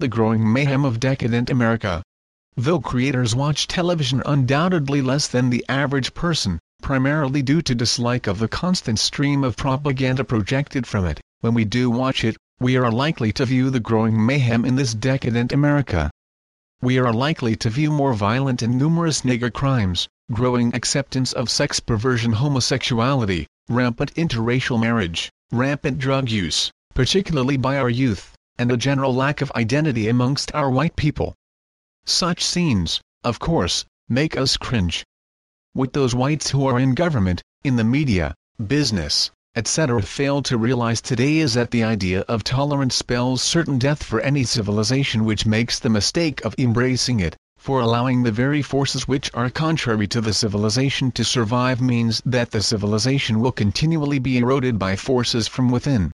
the growing mayhem of decadent America. Though creators watch television undoubtedly less than the average person, primarily due to dislike of the constant stream of propaganda projected from it, when we do watch it, we are likely to view the growing mayhem in this decadent America. We are likely to view more violent and numerous nigger crimes, growing acceptance of sex perversion homosexuality, rampant interracial marriage, rampant drug use, particularly by our youth, and a general lack of identity amongst our white people. Such scenes, of course, make us cringe. What those whites who are in government, in the media, business, etc. fail to realize today is that the idea of tolerance spells certain death for any civilization which makes the mistake of embracing it, for allowing the very forces which are contrary to the civilization to survive means that the civilization will continually be eroded by forces from within.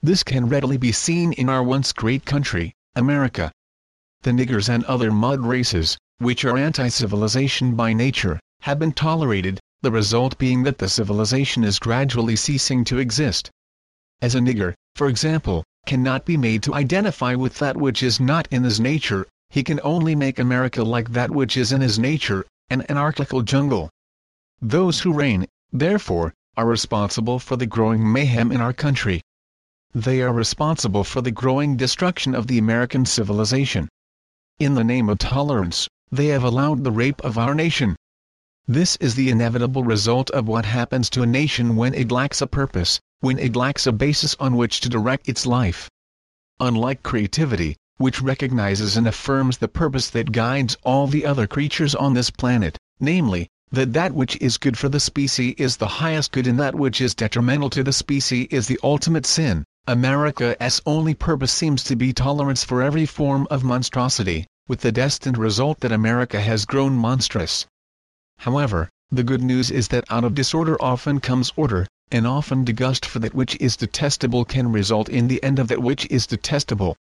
This can readily be seen in our once great country, America. The niggers and other mud races, which are anti-civilization by nature, have been tolerated, the result being that the civilization is gradually ceasing to exist. As a nigger, for example, cannot be made to identify with that which is not in his nature, he can only make America like that which is in his nature, an anarchical jungle. Those who reign, therefore, are responsible for the growing mayhem in our country. They are responsible for the growing destruction of the American civilization. In the name of tolerance, they have allowed the rape of our nation. This is the inevitable result of what happens to a nation when it lacks a purpose, when it lacks a basis on which to direct its life. Unlike creativity, which recognizes and affirms the purpose that guides all the other creatures on this planet, namely, that that which is good for the species is the highest good and that which is detrimental to the species is the ultimate sin, America's only purpose seems to be tolerance for every form of monstrosity, with the destined result that America has grown monstrous. However, the good news is that out of disorder often comes order, and often disgust for that which is detestable can result in the end of that which is detestable.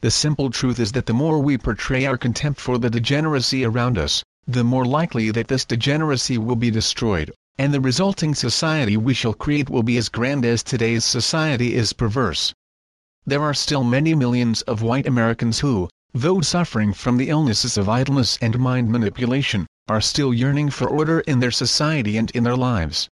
The simple truth is that the more we portray our contempt for the degeneracy around us, the more likely that this degeneracy will be destroyed, and the resulting society we shall create will be as grand as today's society is perverse. There are still many millions of white Americans who, though suffering from the illnesses of idleness and mind manipulation, are still yearning for order in their society and in their lives.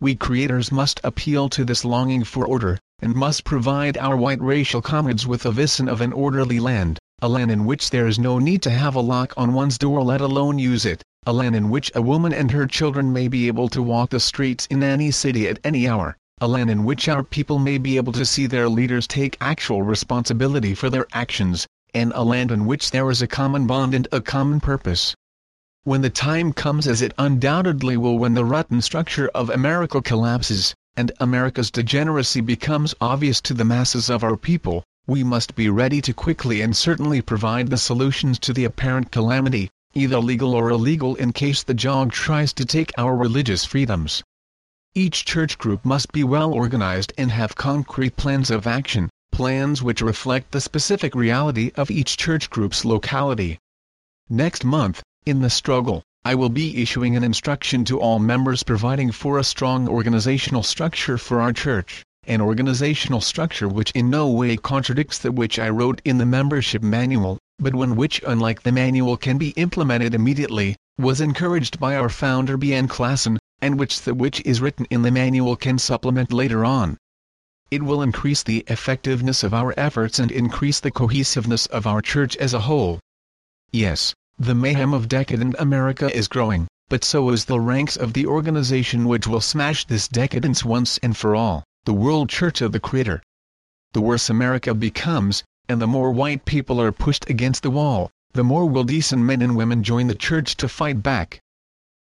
We creators must appeal to this longing for order, and must provide our white racial comrades with a vision of an orderly land, a land in which there is no need to have a lock on one's door let alone use it, a land in which a woman and her children may be able to walk the streets in any city at any hour, a land in which our people may be able to see their leaders take actual responsibility for their actions, and a land in which there is a common bond and a common purpose. When the time comes as it undoubtedly will when the rotten structure of America collapses, and America's degeneracy becomes obvious to the masses of our people, we must be ready to quickly and certainly provide the solutions to the apparent calamity, either legal or illegal in case the jog tries to take our religious freedoms. Each church group must be well organized and have concrete plans of action, plans which reflect the specific reality of each church group's locality. Next month, in the struggle, I will be issuing an instruction to all members providing for a strong organizational structure for our church, an organizational structure which in no way contradicts that which I wrote in the membership manual, but one which unlike the manual can be implemented immediately, was encouraged by our founder B.N. Klassen, and which the which is written in the manual can supplement later on. It will increase the effectiveness of our efforts and increase the cohesiveness of our church as a whole. Yes, the mayhem of decadent America is growing, but so is the ranks of the organization which will smash this decadence once and for all, the World Church of the Creator. The worse America becomes, and the more white people are pushed against the wall, the more will decent men and women join the church to fight back.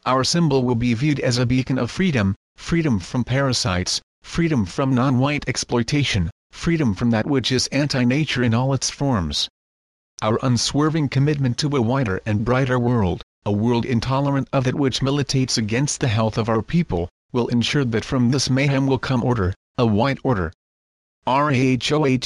Our symbol will be viewed as a beacon of freedom, freedom from parasites, freedom from non-white exploitation, freedom from that which is anti-nature in all its forms. Our unswerving commitment to a wider and brighter world, a world intolerant of that which militates against the health of our people, will ensure that from this mayhem will come order, a white order. RAHOWA